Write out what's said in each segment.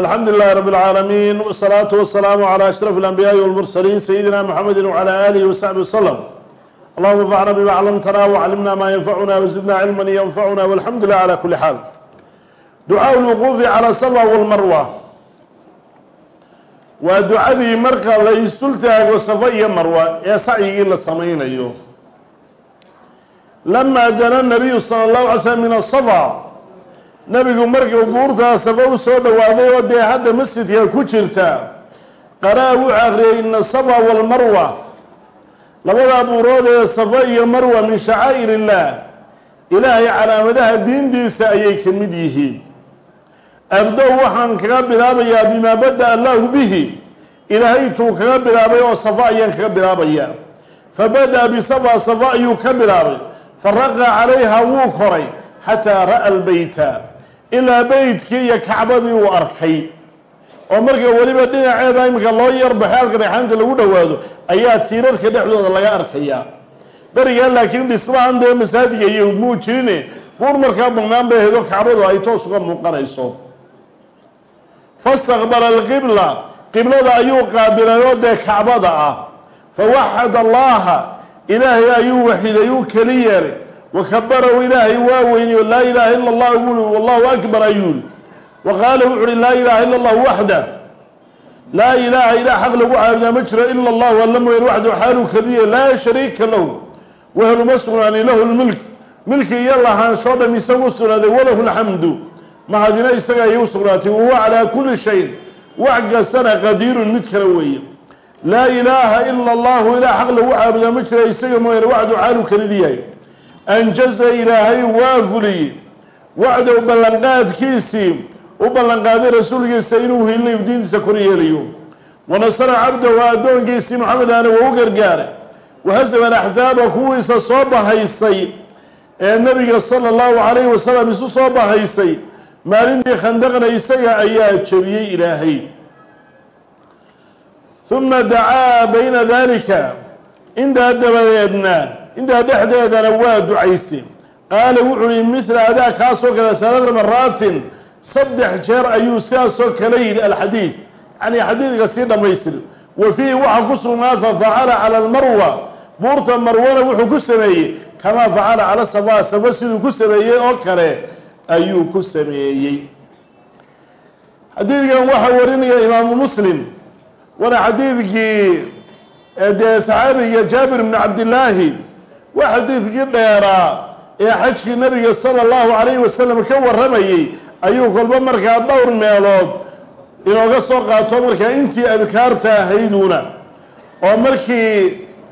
alxamdu lilahi rab اlcaalamiin wsalaatu wasalaamu calى ashraf اlanbiyaai wاlmursaliin sayidina mxamedi wclى alihi wasaxbi waslm allahuma anfacna bima clamtana wclimna ma yanfacuna wzidna cilma ynfacuna walxamdu lilah cala kuli xaal ducaa lwuquufi calى safa wاlmarwa waa ducadii marka la isdultaago safa iyo marwa ee sacyigii la samaynayo lamaa dana nabiyu sala اllahu alay slm min asafa nabigu markuu buurtaa safa u soo dhowaaday oo dee masjidka ku jirta qaraa wuxuu akhriyay ina safa walmarwa labadaa buurood ee safa iyo marwa min shacaa'ir illaah ilaahay calaamadaha diintiisa ayay ka mid yihiin. Abdow waxaan kaga bilaabayaa bimaa bada allahu bihi ilaahay tuu kaga bilaabay oo safa ayaan kaga bilaabayaa. Fa bada bisafa safa ayuu ka bilaabay. Faraqa calayha wuu koray xataa ra'a lbeyta ilaa beytkii iyo kacbadii uu arkay. Oo marka weliba dhinaceeda iminka loo yarbaxay halka dhagxaanta lagu dhowaado ayaa tiirarka dhexdooda laga arkayaa. Berigaa laakiin dhismahan dee masaajidka iyo muu jirine buur markaa banaan bay ahayd oo kacbadu ay toos uga muuqanayso fastaqbala alqibla qiblada ayuu qaabilay oo dee kacbada ah. Fawaxad allaha ilaahay ayuu waxiday uu keli yeelay wakabarahu ilaahay waa weyniyo laa ilaaha ila allah wuli wallahu akbar ayuuli wa qaala wuxu uhi laa ilaaha ila allah waxda laa ilaaha ilah xaq lagu caabudaa ma jiro ila allahu alla mooyan waxdahu xaaluu keliya laa shariika lahu waheluma sugnaani lahu lmilk milki iyo lahaansho dham isagu sugnaaday walahu lxamdu mahadina isaga ayay u sugnaatay wahuwa calaa kulli shayin. Wax kastana qadiirun mid kale weeye. Laa ilaaha ila allahu ilah xaq lagu caabudaa ma jira isaga mooyaane waxdu xaaluu kelidi yahay anjaza ilaahay waa fuliyey wacdow ballanqaadkiisii u ballanqaaday rasuulkiisa inuu hilinayu diintiisa kor yeelayo wanasara cabdahu addoonkiisii maxamed aana waa u gargaaray wahasaba alaxsaaba kuwiisa soo bahaysay ee nabiga sala allahu calayhi wasalam isu soo bahaysay maalintii khandaqna isaga ayaa jebiyey ilaahay uma dacaa bayna dalika intaa dabadeedna intaa dhexdeedana waa ducaysay qaala wuxuu yihi mithla adaa kaasoo kale halaada maraatin saddex jeer ayuu sidaasoo kale yidhi alxadiid. Yacnii xadiidka sii dhammaystir wa fiihi waxaa ku sugnaa fafacala cala almarwa. Buurta marwana wuxuu ku sameeyey kamaa facala cala safa safa siduu ku sameeyey oo kale ayuu ku sameeyey. Xadiidkan waxaa warinaya imaamu muslim waana xadiidkii dee saxaabiga jaabir bni cabdillaahi waa xadiidkii dheeraa ee xajkii nabiga sala allahu calayhi wasalam ka warramayey ayuu kolba markaa dhowr meelood inooga soo qaato markaa intii adkaarta ahayduna oo markii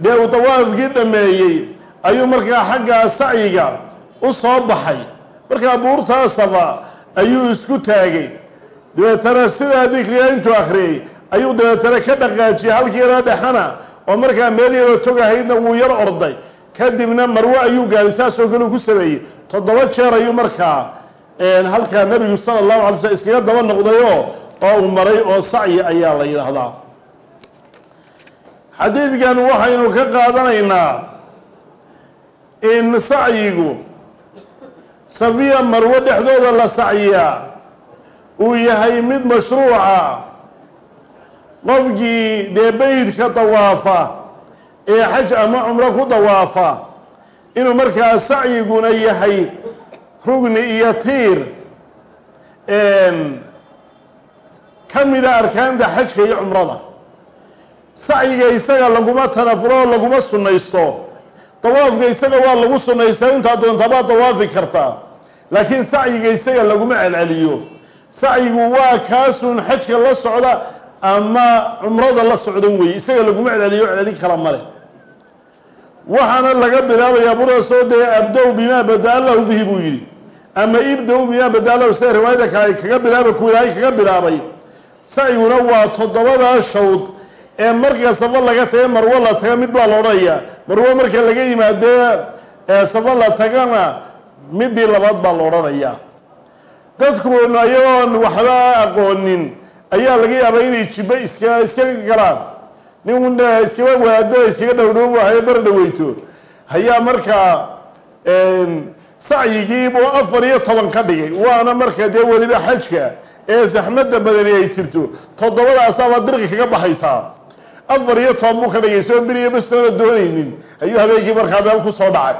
dee uu dawaafkii dhammeeyey ayuu markaa xaggaa sacyiga u soo baxay. Markaa buurtaa safa ayuu isku taagay. Dabeetana sidaa dikriga intuu akhriyey ayuu dabeetana ka dhaqaajiyey halkii dhexana oo markaa meel yaroo tog ahaydna wuu yar orday kadibna marwe ayuu gaadhay saasoo kale uu ku sameeyey. Toddoba jeer ayuu markaa halkaa nabigu sala allahu alay slm iskaga daba noqdayoo oo uu maray oo sacyi ayaa la yidhaahdaa. Xadiidkan waxaynu ka qaadanaynaa in sacyigu safiya marwo dhexdooda la sacyiyaa uu yahay mid mashruuca. Qofkii dee beydka dawaafa ee xaj ama cumro ku dawaafa inuu markaa sacyiguna yahay rugni iyo tiir ka mida arkaanta xajka iyo cumrada. Sacyiga isaga laguma tanafuro oo laguma sunnaysto. Dawaafka isaga waa lagu sunnaystaa intaa doontabaa dawaafi kartaa. Laakiin sacyiga isaga laguma celceliyo. Sacyigu waa kaasuun xajka la socda ama cumrada la socdan weeye isaga laguma celceliyo celcelin kala male waxaana laga bilaabayaa burasoo dee abdow bimaa bada lahu bihi buu yidhi. Ama ibdow bimaa bada lahu sida riwaayada kale ay kaga bilaaba ku ilaahay kaga bilaabay. Sacyiguna waa toddobadaa shawd ee marka safo laga taga marwo la taga mid baa la odhanayaa marwo marka laga yimaado ee safo la tagana midii labaad baa la odhanayaa dadku ayagoon waxba aqoonin. Ayaa laga yaabaa inay jibba iska iskaga galaan nin iskaba waado iskaga dhowdhow wahaye bar dhaweyto. Hayaa markaa sacyigii buu afar iyo toban ka dhigay. Waana marka dee weliba xajka ee saxmadda badani ay jirto. Toddobadaasaabaa dirqi kaga baxaysaa. Afar iyo toban buu ka dhigay soo beriya bastoona doonaynin. Ayuu habeenkii markaa meel ku soo dhacay.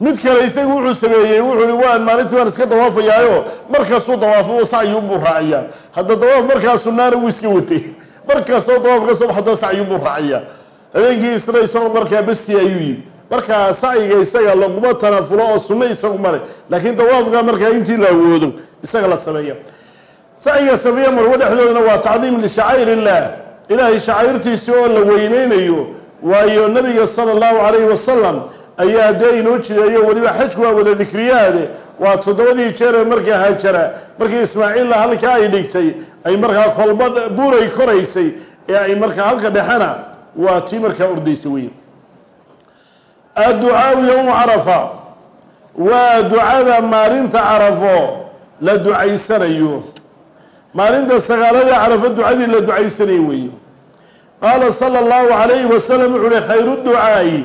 Mid kale isagu wuxuu sameeyey wuxuu hi waan maalintii waan iska dawaafayaayo. Markastuu dawaafo sacyuunbuu raaciyaa. Hadda dawaaf markaa sunaana wuu iska watay markastoo dawaaf ka soo baxda sacyuunbuu raaciyaa habeenkii isna isagoo markaa basi ayuu yimi markaa sacyiga isaga laguma tanafulo oo sunno isagu laakiin dawaafka markaa intii la awoodo isaga la sameeya. Sacyiga safiya marwo dhexdoodana waa tacdiim lishacaa'ir illaah ilaahay shacaa'irtiisii oo la weyneynayo waayo nabiga sala allahu calayhi wasalam ayaa dee inoo jideeyo weliba xajku waa wada dikriyaade waa toddobadii jeere markaa hajara markii ismaaciilla halkaa ay dhigtay ay markaa kolba buuray koraysay ee ay markaa halka dhexena waa tii markaa ordaysa wey adducaau yowmu carafa waa ducada maalinta carafo la ducaysanayo. Maalinta sagaalada carafo ducadii la ducaysanayay weeye qaala sala allahu calayhi wasalam wuxuu uhi khayru ducaa'i.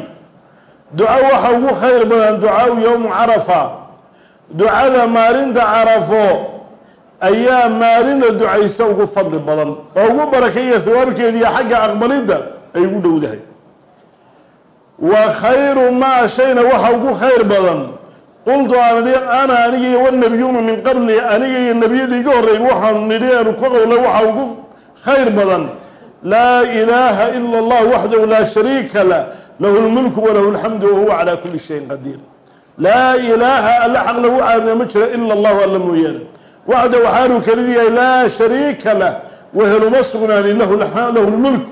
Duco waxa ugu khayr badan ducaau yowmu carafa ducada maalinta carafo ayaa maalin la ducayso ugu fadli badan oo ugu barakaya sawaabkeediiyo xagga aqbalidda ay ugu dhowdahay. Wa khayru maa shayna waxa ugu khayr badan. Qultu aan idhi ana aniga iyo wanabiyuuna min qabli aniga iyo nebiyadii iga horreeyay waxaanu nidhi aanu ka qowlay waxa ugu khayr badan. Laa ilaaha ila allah waxdahu laa shariika lah lahu lmulku walahu lxamdu wahuwa calaa kuli shayin qadiir laa ilaaha alla xaq lagu caabuda ma jiro ila allahu alla mooyaane. Waxda waxaanuu kelidii yahay laa shariika lah weheluma sugnaanin lahu lmulk.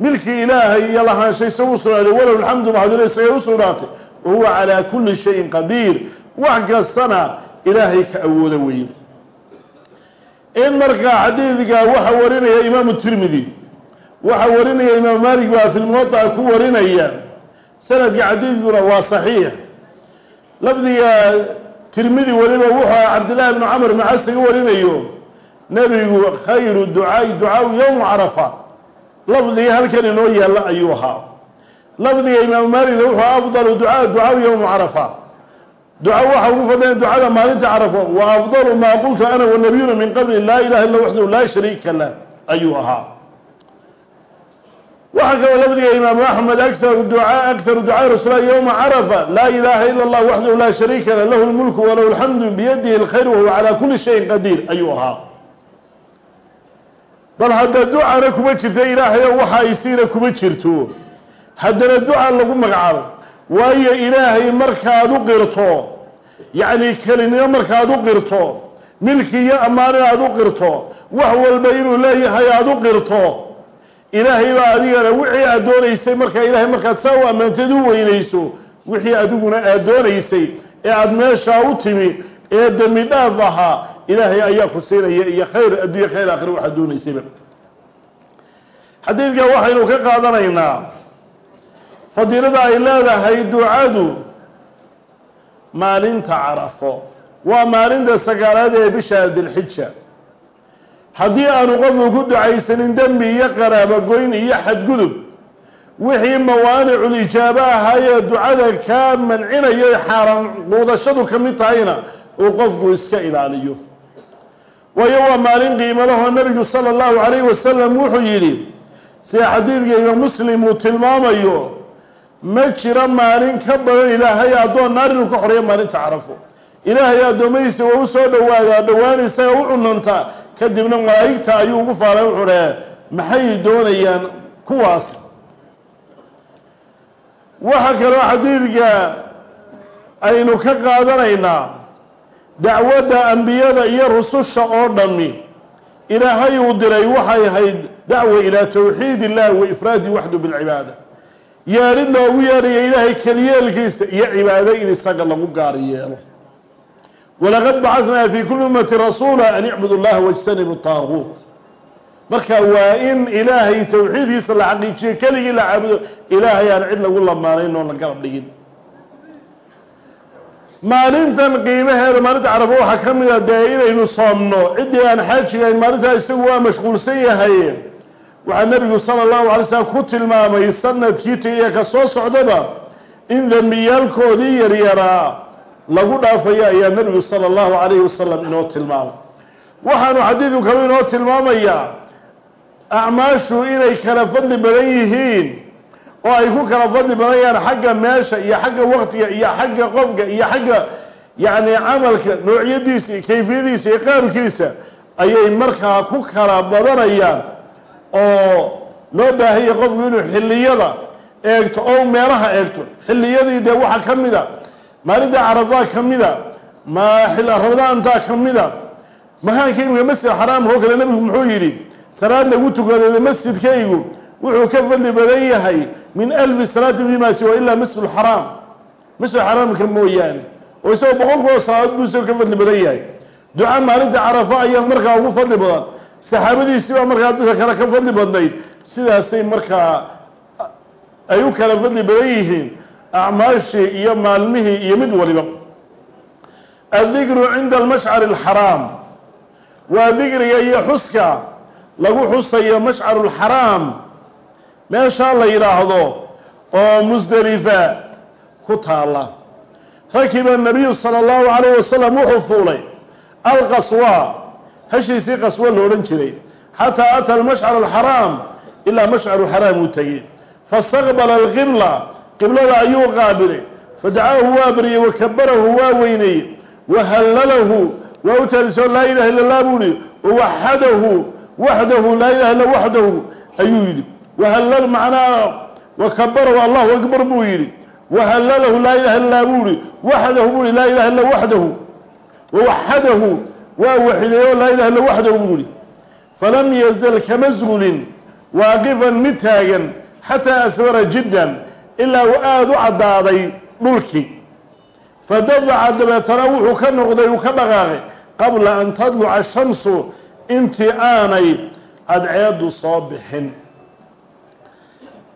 Milkii ilaahay iyo lahaanshay isagu u sugnaaday walahu lxamdu maxadule isagay u sugnaatay. Wahuwa calaa kuli shayin qadiir. Wax kastana ilaahay ka awooda weeye in markaa xadiidka waxa warinaya imaamu tirmidi waxa warinaya imaam maalik baa fi lmuwadaca ku warinaya sanadka xadiidkuna waa saxiix lafdiga tirmidi weliba wuxuu aha cabdillahi bnu camr ibnu casaga warinayo nebigu khayru ducaai ducaau yowmu carafa. Lafdiga halkan inoo yaalla ayuu ahaa. Lafdiga imaamu maaligna wuxuu afdalu ducaa ducaau yowmu carafa. Duca waxa ugu fadlaya ducada maalinta carafa wa afdalu maa qultu ana wanabiyuna min qabli laa ilaha illa waxdahu laa shariika lah ayuu ahaa waxaa kaloo lafdiga imaamu axmed akaru ducaa akaru ducaai rasuulah yowma carafa. Laa ilaha ila allah waxdahu laa shariika lah lahu lmulku walahu lxamdu biyadihi lkhayr wahuwa calaa kuli shayin qadiir ayuu ahaa. Bal hadda ducana kuma jirta ilaahayo waxa aysiina kuma jirto. Haddana duca lagu magacaabo waayo ilaahay markaad u qirto yacni kelinimo markaad u qirto milki iyo ammaan inaad u qirto wax walba inuu leeyahay aada u ilaahay baa adigana wixii aad doonaysay markaa ilahay markaad saa u ammaanteed u weynayso wixii adiguna aad doonaysay ee aada meeshaa u timi ee dembi dhaaf ahaa ilaahay ayaa ku siinaya iyo khayr adduunya khayr aakhira waxaad doonaysayba. Xadiidka waxaynu ka qaadanaynaa fadiilada ay leedahay ducadu maalinta carafo. Waa maalinta sagaalaad ee bisha dilxija haddii aanu qofku ku ducaysanin dembi iyo qaraabogoyn iyo xadgudub wixii mawaanicul ijaabo ahaayee ducada kaa mancinayo xaaraan quudashadu ka mid tahayna uu qofku iska ilaaliyo. Waayo waa maalin qiimo lahoo nabigu sala allahu calayhi wasalam wuxuu yidhi sida xadiidka imaam muslim uu tilmaamayo ma jiro maalin ka badan ilaahay addoon naar inuu ka xoreeyo maalinta carafo ilaahay addoommadiisa waa u soo dhowaadaa dhowaan isaga u cunantaa kadibna malaa'igta ayuu ugu faalay wuxuu dhahe maxay doonayaan kuwaas? Waxaa kaloo xadiidka aynu ka qaadanaynaa dacwadda ambiyada iyo rususha oo dhammi. Ilaahay uu diray waxay ahayd dacwa ilaa towxiid illahi wa ifraadi waxdu bilcibaada yeedhid loogu yeedhaya ilaahay keliyeelkiisa iyo cibaado in isaga lagu gaar yeelo walaqad bacadnaa fi kuli ummati rasuula an icbudu llaha wajtanibu taaguut marka waa in ilaahay towxiidkiisa la xaqiijiyo keligii la caabudo ilaahay aan cid lagu lamaanayn oon la garab dhigin. Maalintan qiimaheeda maalinta carafo waxaa ka mid a dee inaynu soomno ciddii aan xaajigayn maalintaa isagu waa mashquulsan yahay. Waxaa nebigu sala allahu alay slam ku tilmaamay sannadkii tagaya ka soo socdaba in dembiyaalkoodii yaryaraa lagu dhaafayo ayaa nebigu sala allahu calayhi wasalam inoo tilmaamay. Waxaanu xadiidku kalu inoo tilmaamayaa acmaashu inay kala fadli badan yihiin oo ay ku kala fadli badanyaan xagga meesha iyo xagga waqtiga iyo xagga qofka iyo xagga yacni camalka noocyadiisa iyo kayfiyadiisa iyo qaabkiisa ayay markaa ku kala badanayaan oo loo baahanya qofku inuu xilliyada eegto oo meelaha eegto. Xilliyadii dee waxaa ka mida maalinta carafaa ka mida ma ramadaantaa ka mida makaanka imika masjid xaraamka oo kale nebigu muxuu yidhi salaad lagu tukadeeda masjidkaygu wuxuu ka fadli badan yahay min alfi salaatin fima siwa ilaa masjid xaraam masjid xaraamka mooyaane oo isagoo boqolkooda salaadood buu isagoo ka fadli badan yahay. Duca maalinta carafa ayaa markaa ugu fadli badan. Saxaabadiisii baa markaa dadka kale ka fadli badnayd. Sidaasay markaa ay u kala fadli badan yihiin acmaashii iyo maalmihii iyo mid waliba. Addikru cinda almashcari alxaraam. Waa dikriga iyo xuska lagu xusayo mashcaru lxaraam meeshaa la yidhaahdo oo musdelifa ku taala rakiba nabiyu sala allahu calayh wasalam wuxuu fuulay alqaswa hashiisii qaswo lo odhan jiray. Xataa ata almashcar alxaraam ilaa mashcaru xaraam uu tegey. Fastaqbala alqibla qiblada ayuu qaabilay. Fadacaahu waa baryey wakabarahu waa weyneeyey wahallalahu waa u taalisoo laa ilaha illa allah buu yihi wawaxadahu waxdahu laa ilaha illa waxdahu ayuu yidhi. Wahallal macnaa wakabarahu allahu akbar buu yidhi. Wahallalahu laa ilaha illa buu yihi waxdahu buu yihi laa ilaha illa waxdahu wawaxadahu waa waxideeyo laa ilaha illa waxdahu buu yihi falam yazal kama zuulin waaqifan mid taagan xataa asfara jiddan ilaa uu aada u caddaaday dhulkii. Fadafaca dabeetana wuxuu ka noqday uu ka dhaqaaqay qabla an tadluca shamsu intii aanay cadceedu soo bixin.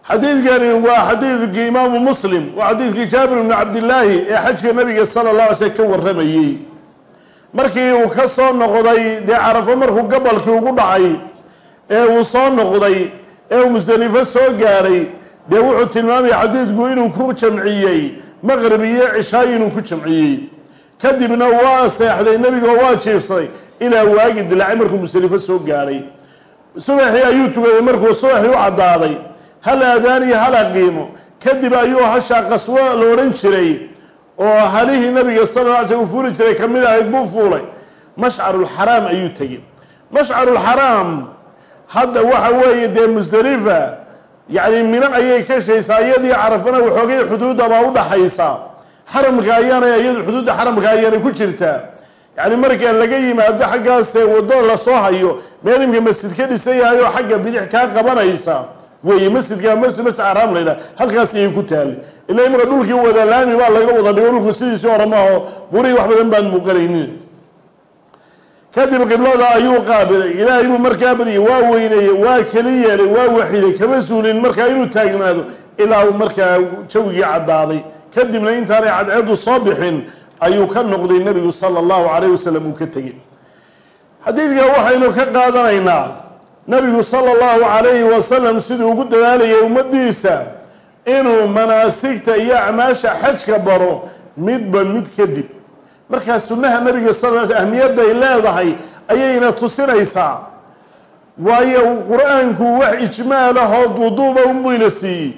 Xadiidkani waa xadiidkii imaamu muslim waa xadiidkii jaabir bni cabdillaahi ee xajka nabiga sala la alay slm ka warramayey. Markii uu ka soo noqday dee carafo markuu gobolkii ugu dhacay ee uu soo noqday ee uu musdelifo soo gaadhay dee wuxuu tilmaamaya xadiidku inuu ku jamciyey maqrib iyo cishaayi inuu ku jamciyey. Kadibna waa seexday nebigoo waa jiifsaday ilaa waagi dilaacay markuu musdelifo soo gaadhay subaxii ayuu tugaday markuu subaxii u caddaaday. Hal aadaan iyo hal aqiimo. Kadib ayuu hashaa qaswo la odhan jiray oo halihii nabiga sala la alay slm uu fuuli jiray ka mid ahayd buu fuulay. Mashcarulxaraam ayuu tegey. Mashcarulxaraam hadda waxa weeye dee musdelifa yacni mino ayay ka shaysaa iyadii carafana waxoogay xuduudda baa u dhaxaysa xaramka ayaana iyadu xuduudda xaramka ayaanay ku jirtaa yacni marka laga yimaado xaggaase waddo la soo hayo meel imka masjid ka dhisan yahay xagga bidix kaa qabanaysa. Weeye masjidka masjid masjid xaraam la halkaas ayay ku taallay ilaa imaka dhulkii wada laami baa laga wada dhigo dhulku sidiisii hore maaho burihii wax badan baan muuqanaynin kadib qiblada ayuu qaabilay. Ilaahay buu markaa baryay waa weyneeyey waa keli yeelay waa waxiday kama suulin markaa inuu taagnaado ilaa uu markaa jawgii caddaaday. Kadibna intaanay cadceedu soo bixin ayuu ka noqday nebigu sala allahu calayh wasalam uu ka tegey. Xadiidka waxaynu ka qaadanaynaa nabigu sala allahu calayhi wasalam siduu ugu dadaalayay ummaddiisa inuu manaasigta iyo acmaasha xajka baro midba mid kadib markaa sunnaha nabiga sal l ahmiyadday leedahay ayayna tusinaysaa. Waayo qur'aanku wax ijmaalahoo duuduuba unbuyna siiyey.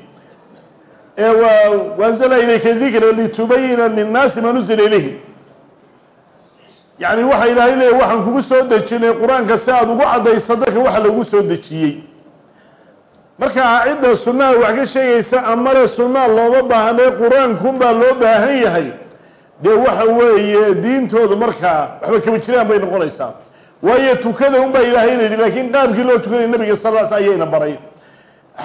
Ee waa waanzala ilayka dikra litubayina linnaasi ma nusila ilayhim yacni waxa ilaahay leeya waxaan kugu soo dejinay qur'aanka si aada ugu caddayso dadka waxa lagu soo dejiyey. Marka cidda sunnaha wax ka sheegaysa amale sunnaa looma baahnay qur'aankunbaa loo baahan yahay dee waxa weeye diintoodu markaa waxba kaba jiraan bay noqonaysaa. Waayo tukada unbaa ilaahay la yidhi laakiin qaabkii loo tukanaya nabiga sal l sl ayayna baray.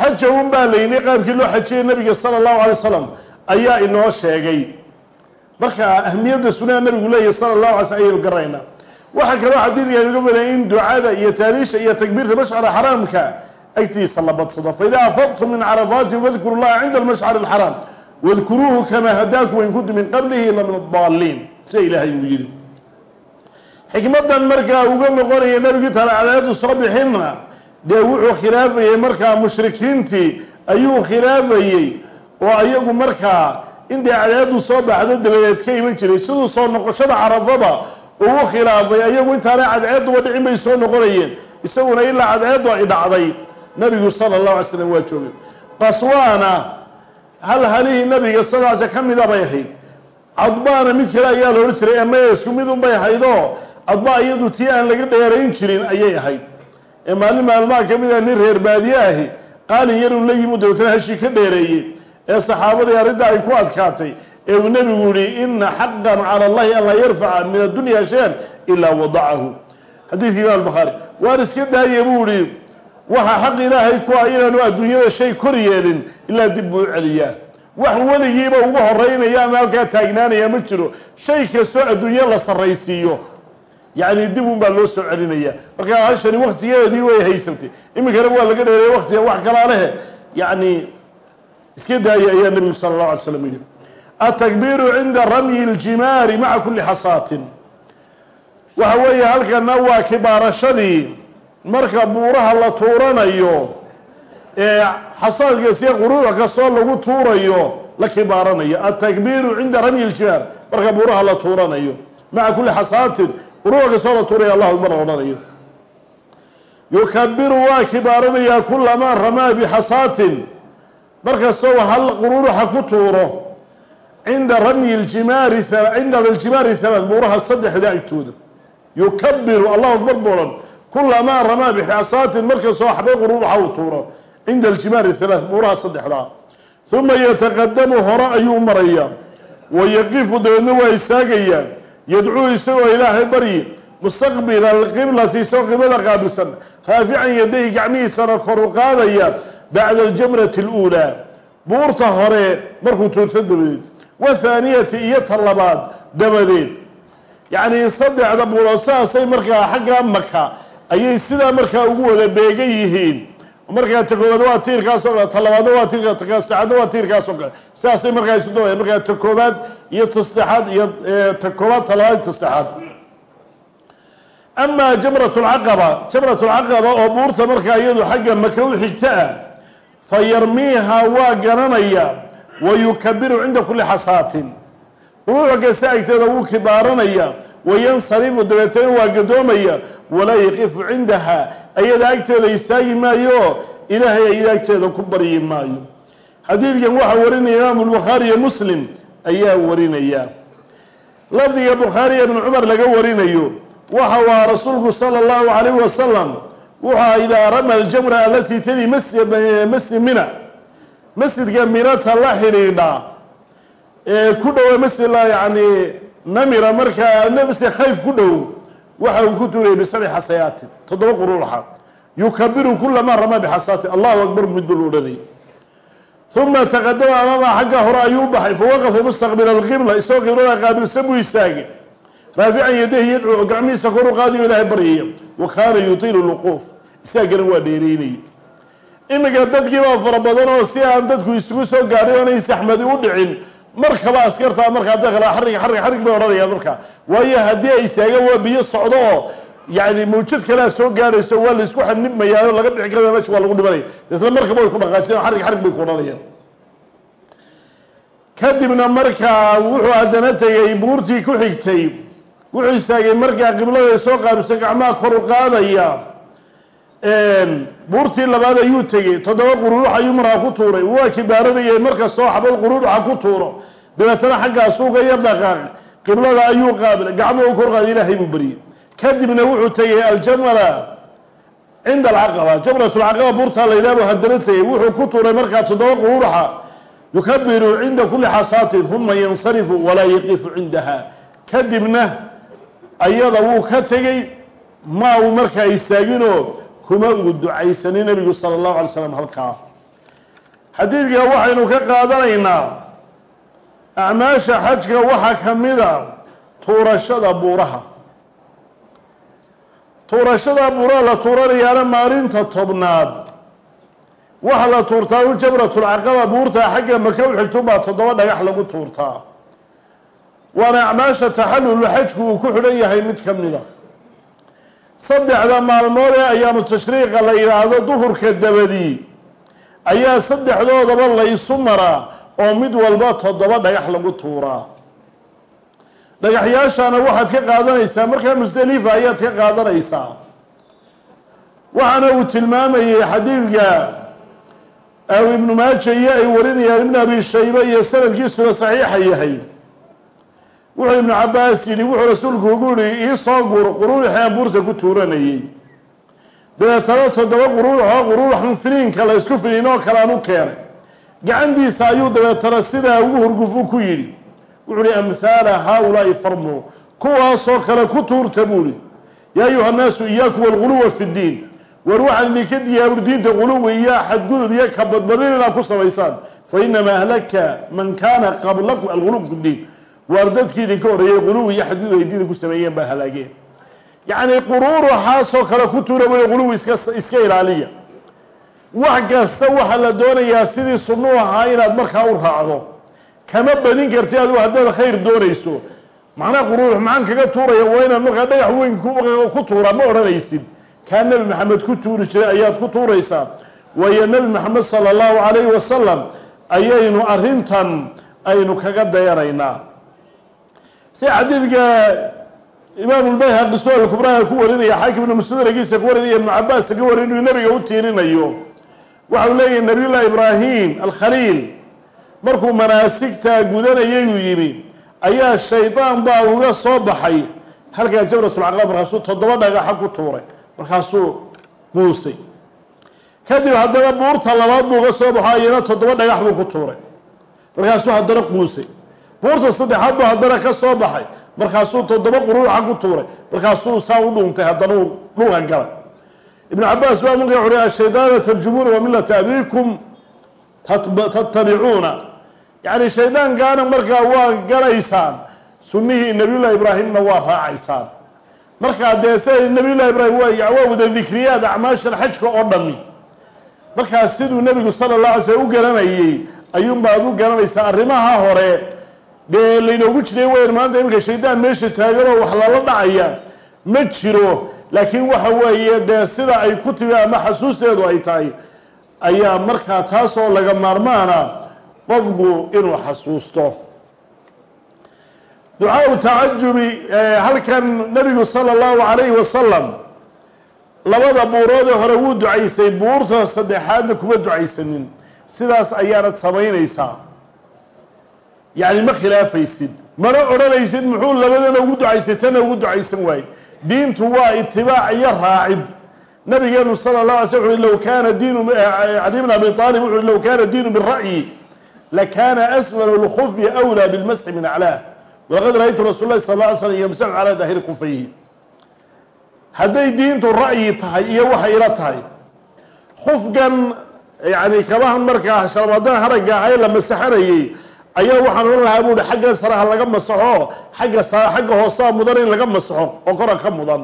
Xaja unbaa la yidhi qaabkii loo xajiyay nabiga sala allahu alay wasalam ayaa inoo sheegay. Marka ahmiyadda sunaha nabigu leeyahy sala allahu alay slm ayaynu garanaynaa waxaa kaloo xadiidka aynuga baday in ducada iyo taaliisha iyo takbiirta mashcara xaraamka agtiisa la badsado. Faida afadtum min carafaatin fadkuru llaha cinda almashcari alxaraam wadkuruuhu kamaa hadaakum in kuntum min qablihi la min adaalliin sida ilaahay uu yidhi. Xikmadan markaa uga noqonaya nebigii talacadeedu soo bixinna dee wuxuu khilaafayey markaa mushrikiintii ayuu khilaafayey oo ayagu markaa intay cadceedu soo baxdo dabadeed ka iman jiray. Siduu soo noqoshada carafaba ugu khilaafay ayagu intaanay cadceeduba dhicin bay soo noqonayeen. Isaguna ilaa cadceedu ay dhacday. Nabigu sala allahu alay slam waa joogay. Qaswaana hal halihii nabiga sl ka mida bay ahayd. Cadbaana mid kale ayaa la odhan jiray ama isku mid un bay ahaydoo? Cadba iyadu tii aan laga dheerayn jirin ayay ahayd. Ee maalin maalmaha ka mida nin reer baadiye ahi qaalin yaruu la yimid dabeetana hashii ka dheereeyey. Ee saxaabadii arrinta ay ku adkaatay ee uu nebigu yihi ina xaqan cala allahi an laa yarfaca min addunya shay-an ilaa wadacahu xadiidka imaam bukhaari waan iska daaye buu ihi waxa xaq ilaahay ku ah inaanu adduunyada shay kor yeelin ilaa dib buu u celiyaa. Wax weligiiba ugu horeynaya ama halkaa taagnaanaya ma jiro. Shay kastoo adduunyo la sarraysiiyo. Yacni dib un baa loo soo celinaya marka hashani waktigeedii way haysatay. Iminkana waa laga dheereeya waktiga wax kalaa lehe yacni iska daaya ayaa nebigu sala allahu alay slam yidhi atakbiiru cinda ramyi iljimaari maca kulli xasaatin. Waxa weeye halkana waa kibaarashadii marka buuraha la tuuranayo ee xasaadka siya quruuc kastoo lagu tuurayo la kibaaranayo. Atakbiiru cinda ramyi iljimaar marka buuraha la tuuranayo. Maca kulli xasaatin quruuc kastoo la tuuraya allahu akbar la odhanayo. Yukabiru waa kibaaranayaa kulamaa ramaa bixasaatin markastoo hal quruuruxa ku tuuro cinda ramyi ljimaari cinda aljimaari halaad buuraha saddexda agtooda. Yukabiru allahu akbar boodhan kulamaa ramaa bixasaatin markastoo xabay quruuruxa uu tuuro cinda aljimaari halaad buuraha saddexdaa uma yataqadamu hore ayuu marayaa wayaqifu dabeedna waa istaagayaa yadcuu isagoo ilaahay baryi mustaqbila alqiblati isagoo qiblada qaabilsan raafican yadayhi gacmihiisana kor u qaadaya bacda aljamrati aluulaa buurta hore markuu tuurto dabadeed wathaaniyati iyo ta labaad dabadeed yacnii saddexda buurood saasay markaa xagga maka ayay sidaa markaa ugu wada beegan yihiin. Markaa ta koobaad waa tiirkaas oo kale ta labaadna waa tiirka ta saddexaadna waa tiirkaas oo kale. Sidaasay markaa isu dawaya markaa ta koobaad iyo ta saddexaad iyo ta koobaad ta labaad ta saddexaad. Amaa jamrat lcaqaba jamrat lcaqaba oo buurta markaa iyadu xagga maka u xigta ah fa yarmiiha waa garanaya wa yukabiru cinda kulli xasaatin. Quruuc kasta agteeda wuu kibaaranaya wayansarifu dabeetana waa gadoomaya walaa yaqifu cindaha ayada agteeda istaagi maayo ilaahay ayada agteeda ku baryi maayo. Xadiidkan waxaa warinaya imaamu lbukhaari iyo muslim ayaa warinaya. Lafdiga bukhaari ibnu cumar laga warinayo waxa waa rasuulku sala allahu calayh wasalam wuxua idaa rama aljamra alatii tali masjid mina masjidka minata la xidhiidha ee ku dhowa masjidla yacni namira markaa masjid khayf ku dhow waxa uu ku tuurayay bisabci xasayaatin. Toddoba quruuraxa yukabiru kulamaa ramaa bixasaatin. Allahu akbar mid bul odhanay uma taqadama amaama xagga hore ayuu baxay. Fawaqafa mustaqbila alqibla isagoo qiblada qaabilsan buu istaagay. Raafican yadayhi yadcuu gacmihiisa kor u qaadayo ilaahay baryaya. Wa kaana yutiilu luquuf isaagana waa dheereynayay iminka dadkiibaa fara badan oo si aan dadku isugu soo gaadhay oonay saxmadi u markaba askartaa markaa dakala xarig xarig xarig bay odhanayaan markaa waayo haddii ay istaagaan waa biyo socdo oo yani mawjad kalea soo gaadhayso waa laysku xanibmayaa laga bixi karaya meesha waa lagu dhimanaya deetna markaba way ku dhaqaajiyaan xarig xarig bay ku odhanayaan. Kadibna markaa wuxuu haddana tegay buurtii ku xigtay. Wuxuu istaagay markaa qiblada soo qaabisa gacmaha kor u qaadaya buurtii labaad ayuu tegey. Toddoba quruurux ayuu markaa ku tuuray. Waa kibaaranayay markastoo xabad quruuruxa ku tuuro. Dabeetana xaggaasuu ga yar dhaqaaq qiblada ayuu qaabilay. Gacmuhu kor qaaday ilaahay buu baryey kadibna wuxuu tegey aljamala cinda alcaqaba. Jamrat lcaqaba buurtaa la yidhahdo haddana tegey. Wuxuu ku tuuray markaa toddoba quruuruxa yukabiru cinda kulli xasaatin uma yansarifu walaa yaqifu cindaha. Kadibna ayada wuu ka tegey. Ma uu markaa istaaginoo kuma ugu ducaysanay nebigu sala allahu alay slam halkaa. Xadiidka waxaynu ka qaadanaynaa acmaasha xajka waxaa ka mida tuurashada buuraha. Tuurashada buuraha la tuuranayaana maalinta tobnaad. Waxa la tuurtaa u jamratulcaqaba buurtaa xagga maka u xigtunbaa toddoba dhagax lagu tuurtaa. Waana acmaasha taxallulu xajku uu ku xidhan yahay mid ka mida saddexda maalmood ee ayaamu tashriiqa la yidhaahdo duhurka dabadii ayaa saddexdoodaba laysu maraa oo mid walba toddoba dhagax lagu tuuraa dhagaxyaashana waxaad ka qaadanaysaa markaa musdelifa ayaad ka qaadanaysaa. Waxaana uu tilmaamayey xadiidka ibnu maaja iyo ay warinayaan ibn abi shayba iyo sanadkiisuna saxiixa yahay wuxuu ibnu cabaas yidhi wuxuu rasuulku ugu yihi iisoo gur quruurixi aan buurta ku tuuranayey dabeetana toddoba quruurixoo quruurixan finiinka la ysku finiinoo kale aan u keenay. Gacantiisa ayuu dabeetana sidaa ugu hurgufu ku yidhi. Wuxuu hi amhaala haaulaai farmu kuwaasoo kale ku tuurta buu ihi yaa ayuha nnaasu iyaakum walguluwa fi ddiin. War waxaan idinka diyaabur diinta quluwi iyo xadgudub iyo kabadbadin inaad ku samaysaan. Fa inamaa ahlaka man kaana qablakum alguluw fi ddiin waar dadkii idinka horreeyey quluwi iyo xadgudub ay diinta ku sameeyeen baa halaageen. Yacni quruuruxaasoo kale ku tuura waya quluwi iska ilaaliya. Wax kasta waxaa la doonayaa sidii sunnuu ahaa inaad markaa u raacdo. Kama badin karti adigu haddaad khayr doonayso. Macnaha quruurux maxaan kaga tuuraya waa inaad markaa dhagax weyn ku tuuraa ma odhanaysid kaa nebi maxamed ku tuuri jiray ayaad ku tuuraysaa. Waayo nebi maxamed sala allahu calayhi wasalam ayaynu arrintan aynu kaga dayanaynaa si xadiidka imaam lbayhaqi sual kubraha ku warinaya xaakim ibnu mustadragiisa ku warinaya ibnu cabaas ka warin inuu nabiga u tiirinayo. Waxau leeyahy nabiyullahi ibraahim alkhaliil markuu manaasigtaa gudanayay uu yimi ayaa shaydaan baa uga soo baxay. Halkaa jamratulcaqaba markaasuu toddoba dhagaxa ku tuuray. Markaasuu muusay. Kadib haddana buurta labaad buu uga soo baxo ayana toddoba dhagax buu ku tuuray. Markaasuu haddana quusay buurta saddexaad buu haddana ka soo baxay. Markaasuu toddoba quruuxa ku tuuray. Markaasuu saa u dhuuntay haddana uu dhulka galay. Ibnu cabaas baa markaa wuxu uhi ashaydaana tarjumuuna wa millata abiikum tattabicuuna. Yacni shaydaankaana markaa waa galaysaan. Sunnihii nabiyullahi ibraahimna waa raacaysaan. Markaa dee siday nabiyullahi ibraahim waa wada dikriyaad acmaashan xajka oo dhami markaa siduu nebigu sala allah alay slm u garanayey ayuunbaad u garanaysaa arrimaha hore dee laynoogu jiray weyn maanta iminka shaydaan meesha taaganoo wax lala dhacaya ma jiro. Laakiin waxa weeye dee sida ay ku timi ama xasuusteedu ay tahay ayaa markaa taasoo laga maarmaana qofku inuu xasuusto. Ducaau tacajubi halkan nabigu sala allahu calayhi wasalam labada buuroodee hore wuu ducaysay buurta saddexaadna kuma ducaysanin. Sidaas ayaanad samaynaysaa yacni ma khilaafaysid. Mana odhanaysid muxuu labadana ugu ducaysay tana ugu ducaysan waaye diintu waa itibaac iyo raacid. Nabigeenu sala la alay sl low kaana diinu cali bn abi aalib wuxu low kaana diinu bira'yi lakana asfal lkhufyi awlaa bilmasxi min aclaah walaqad ra'aytu rasul lahi sal la alay slam yamsaxu calaa kufayhi. Hadday diintu ra'yi tahay iyo waxay ila tahay khufgan yani kabahan markaa shalmadan haragga ahae la masaxanayey ayaa waxaan odhan lahaa buuhi xagga saraha laga masaxo xagga xagga hoosaa mudan in laga masaxo oo kora ka mudan.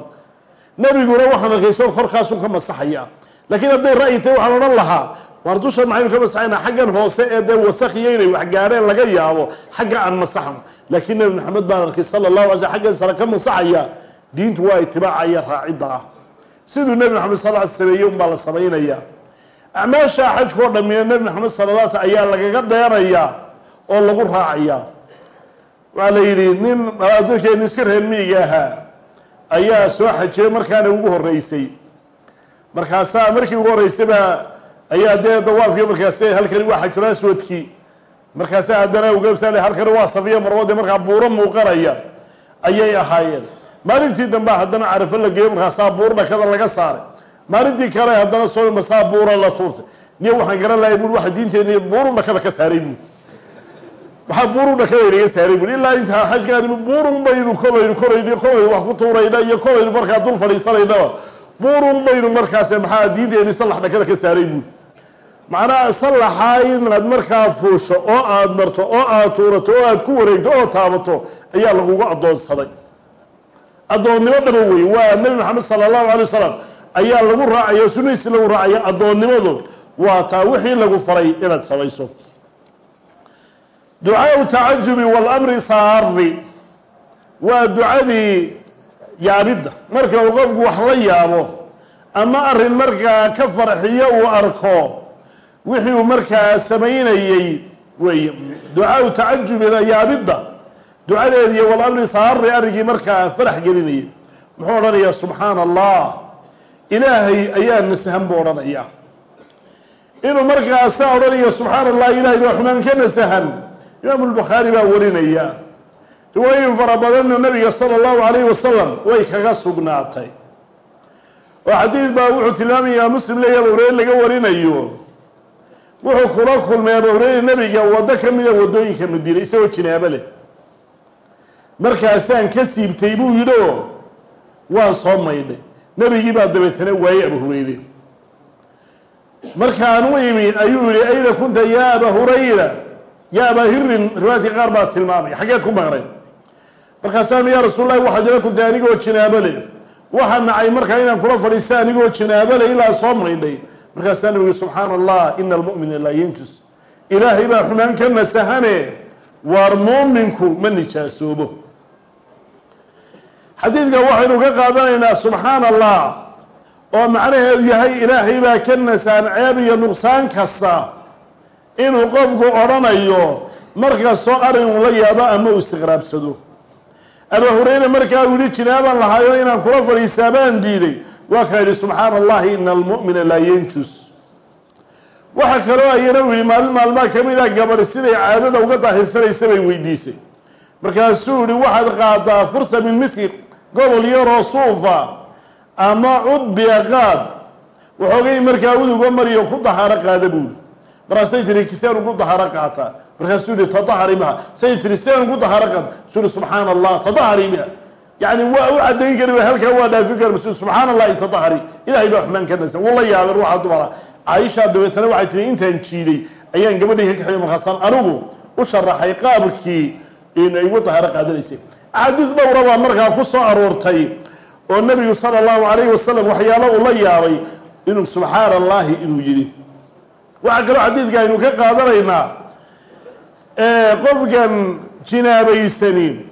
Nebiguna waxaan arkayso korkaasun ka masaxaya. Laakiin hadday ra'yi tahay waxaan odhan lahaa waar dusha maxaynu ka masaxayna? Xaggan hoose ee dee wasakhiyo inay wax gaadheen laga yaabo xagga aan masaxno laakiin nebi maxamed baan arkay sala allahu alay slm xaggan sare ka masaxaya diintu waa itibaaca iyo raacidda ah. Siduu nebi maxamed sal l sameeyey unbaa la samaynaya acmaasha xajkao dhamina nebi maxamed sala la sl ayaa lagaga dayanayaa oo lagu raacayaa waxaa la yidhi nin dadkeenu iska reer miyiga ahaa ayaa soo xajiyey markaana ugu horreysay markaasaa markii ugu horreysayba ayaa dee dawaafkii markaas halkani waa xajul aswadkii markaasa haddana ugaabsan halkani waa safiya marwo dee markaa buuro muuqanaya ayay ahaayeen. Maalintii dambe haddana carafo la geeyo markaasaa buur dhakada laga saaray. Maalintii kale haddana soo masaa buura la tuurtay. Niyo waxaan garan lahay bui waxa diinteeni buurun dhakada ka saaray bui waxaa buurun dhakada inaga saaray bui ilaa intaa xajkaani buurun baynu kolaynu kolayno kolaynu wax ku tuurayna iyo kolaynu markaa dul fadhiisanaynaba buurun baynu markaas maxaa diinteeni sallax dhakada ka saaray bui macnaha sallaxaa inaad markaa fuusho oo aad marto oo aad tuurato oo aad ku wareegto oo taabato ayaa lagugu addoonsaday. Addoonnimo dhaba wey waa nebi maxamed sala allahu alay wasalam ayaa lagu raacaya o sunadiisi lagu raacaya addoonnimadu. Waa taa wixii lagu faray inaad samayso ducaau tacajubi walamri saari waa ducadii yaabidda. Marka uu qofku wax la yaabo ama arrin markaa ka farxiyo uu arko wixii uu markaa samaynayey weeye. Ducaau tacajubina yaabidda. Ducadeediiyo walamri saarri arrinkii markaa farax gelinayay muxuu odhanayaa subxaana allah ilaahay ayaa nasahan buu odhanayaa. Inuu markaa saa odhanaya subxaana allah ilahay baa xumaan ka nasahan imaamu lbukhaari baa warinaya. Riwaayoyin fara badanna nabiga sala allahu alayhi wasalam way kaga sugnaatay. Oo xadiid baa wuxuu tilmaamayaa muslim leeya abu laga warinayo. Wuxuu kula kulmay abu nebiga waddo ka mida waddooyinka madiina isagoo jinaabo leh. Markaasaan ka siibtay buu yidhi oo waan soo maydhay. Nebigii baa dabeetana waayey abu hureyre markaan u imi ayuu yihi ayna kunta ya aba hurayra ya abaa hirin riwaayadkii qaar baa tilmaamay xaggeed ku maqnay markaasaanu ya rasuul lahi waxaad ila kuntay anigoo jinaabo leh waxaa nacay markaa inaan kula fadhiista anigoo jinaabo leh ilaa soo maydhay markaasaa nabigu subxaana allah ina almu'mina laa yanjus. Ilaahay baa xumaan ka nasahane waar muuminku ma nijaasoobo. Xadiidka waxaynu ka qaadanaynaa subxaana allah oo macnaheedu yahay ilaahay baa ka nasaan ceeb iyo nuqsaan kasta inuu qofku odhanayo markastoo arrin uu la yaabo ama uu istiqraabsado. Abaa hureyre markaa uu yihi jinaabaan lahaayo inaan kula fadhiistaa baan diiday. Waa kaa yidhi subxaana allahi ina almu'mina laa yanjus. Waxaa kaloo ayana uu yihi maalin maalmaa ka mid a gabadh siday caadada uga daahirsanaysa bay weydiisay. Markaasuu yihi waxaad qaadaa fursa min miski gobol yaroo suufa ama cudbiya qaad. Waxoogay markaa udugo mariyo ku dahaaro qaada buuli markaasay tihi kiseen ugu dahaaro qaataa markaasuu yihi tadahari biha say tihi seen ugu dahaaro qaata suu yihi allah tadahari biha yani waa u cadayn kari halkaa waa dhaafin kari mas subxaana allahi tadahari ilahay baa xumaan ka nasan wuu la ruuxa dumara caaisha dabeetana waxay tihi intaan jiiday ayaan gabadhii ka kaxiyay markaasaan anigu u sharaxay qaabkii in ay ugu dahaaro qaadanaysay. Axaadiis dhowra markaa ku soo aroortay oo nabigu sala allahu alayhi wasalam waxyaalo uu la yaabay inuu subxaana allahi inuu yidhi waxaa kaloo xadiidka aynu ka qaadanaynaa qofkan jinaabaysani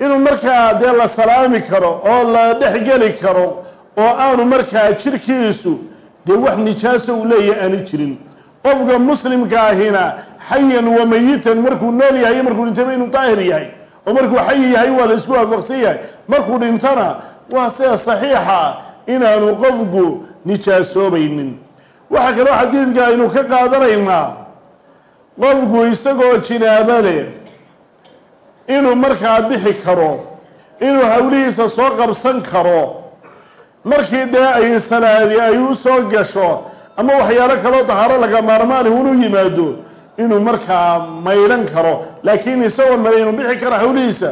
inuu markaa dee la salaami karo oo la dhexgeli karo oo aanu markaa jirkiisu dee wax nijaaso uu leeyahay aani jirin. Qofka muslimka ahina xayan wa mayitan markuu nool yahay iyo markuu dhintaba inuu daahir yahay oo markuu xayi yahay waa la isku waafaqsan yahay. Markuu dhintana waa sida saxiixa inaanu qofku nijaasoobaynin waxaa kaloo xadiidka aynu ka qaadanaynaa qofku isagoo jinaabo leh inuu markaa bixi karo inuu hawlihiisa soo qabsan karo markii dee ay salaadi ay u soo gasho ama waxyaalo kaloo dahaaro laga maarmaani unu yimaado inuu markaa maydhan karo. Laakiin isagoo male inuu bixi karo hawlihiisa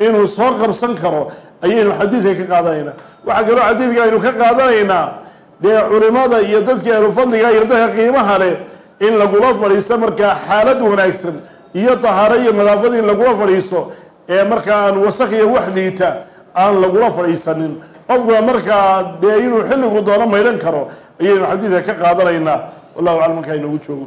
inuu soo qabsan karo ayaynu xadiidka ka qaadanaynaa waxaa kaloo xadiidka aynu ka qaadanaynaa dee culimada iyo dadka ehlufadliga iyo dadka qiimaha leh in lagula fadhiisto markaa xaalad wanaagsan iyo dahaaro iyo nadaafad in lagula fadhiisto ee markaa aan wasaq iyo wax liita aan lagula fadhiisanin. Qofkuna markaa dee inuu xilligu doono maydhan karo ayaynu xadiidka ka qaadanaynaa. Wallahu aclam markaa inoogu joogo